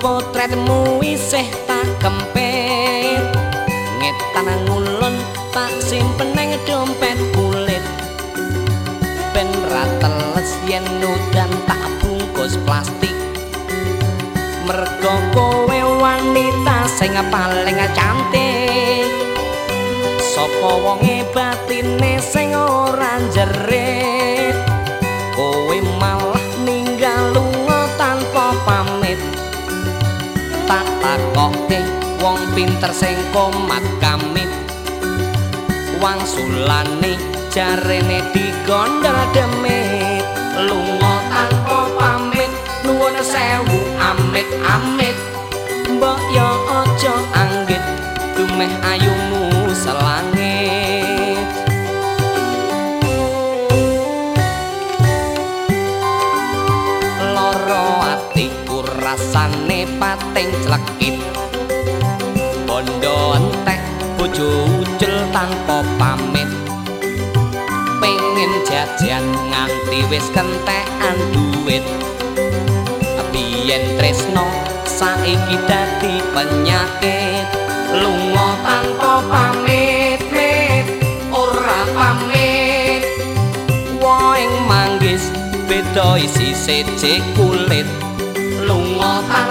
potretmu isih tak kempet ngetan ngulon tak simpen nang dompet kulit. Ben rateles yen udan tak bungkus plastik. Mergo kowe wanita sing paling cantik. Sapa wonge batine sing ora jerit kowe tak takoke wong pinter sing komat kamit wangsulane jarene digondol demit lunga tanpa pamit nuwun sewu amit amit mbok yo aja anggit dumeh ayumu rasane pating clekit bondo entek bojo ucul tanpa pamit. Pengen jajan nganti wis kentekan duit. Biyen tresno saiki dadi penyakit. Lunga tanpa pamit mit ora pamit. Woing manggis beda isi sece kulit lunga tanpa pamit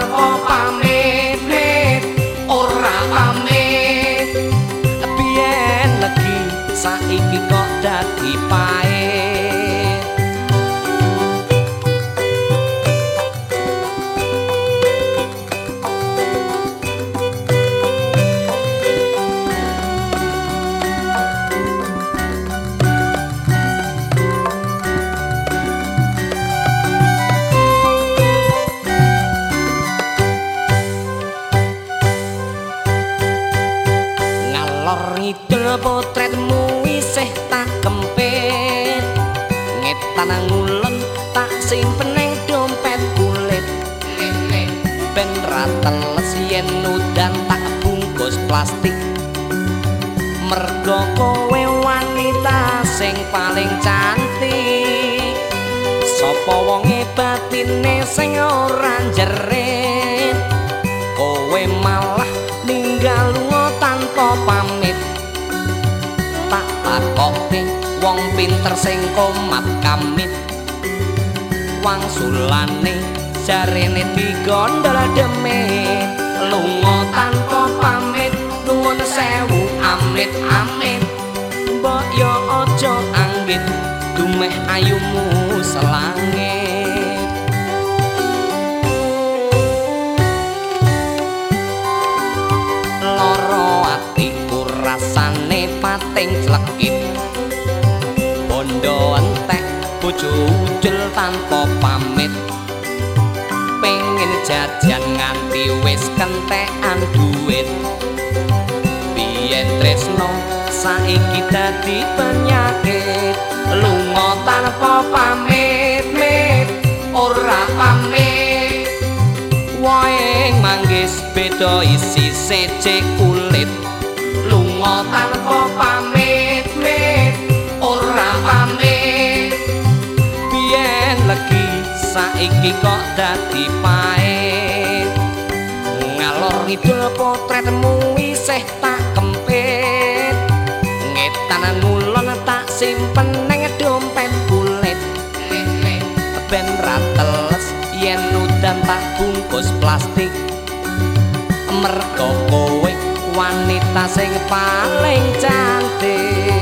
potretmu isih tak kempit. Ngetan ngulon tak simpen nang dompet kulit. Ben rateles yen udan tak bungkus plastik. Mergo kowe wanita sing paling cantik. Sapa wonge batine sing ora jerit kowe malah ninggal lunga tanpa pamit tak takoke wong pinter sing komat kamit wangsulane jarene digondol demit lunga tanpa pamit nuwun sewu amit amit. Mbok yo aja anggit dumeh ayumu selangit clekit bondo entek bojo ucul tanpa pamit. Pengen jajan nganti wis kentekan duit. Biyen tresno saiki dadi penyakit. Lunga tanpa pamit mit ora pamit. Waing manggis beda isi sece kulit. Lunga tanpa saiki kok dadi pahit ngalor ngidul potretmu isih tak kempit. Ngetan ngulon tak simpen nang dompet kulit. Ben rateles yen udan tak bungkus plastik. Mergo kowe wanita sing paling cantik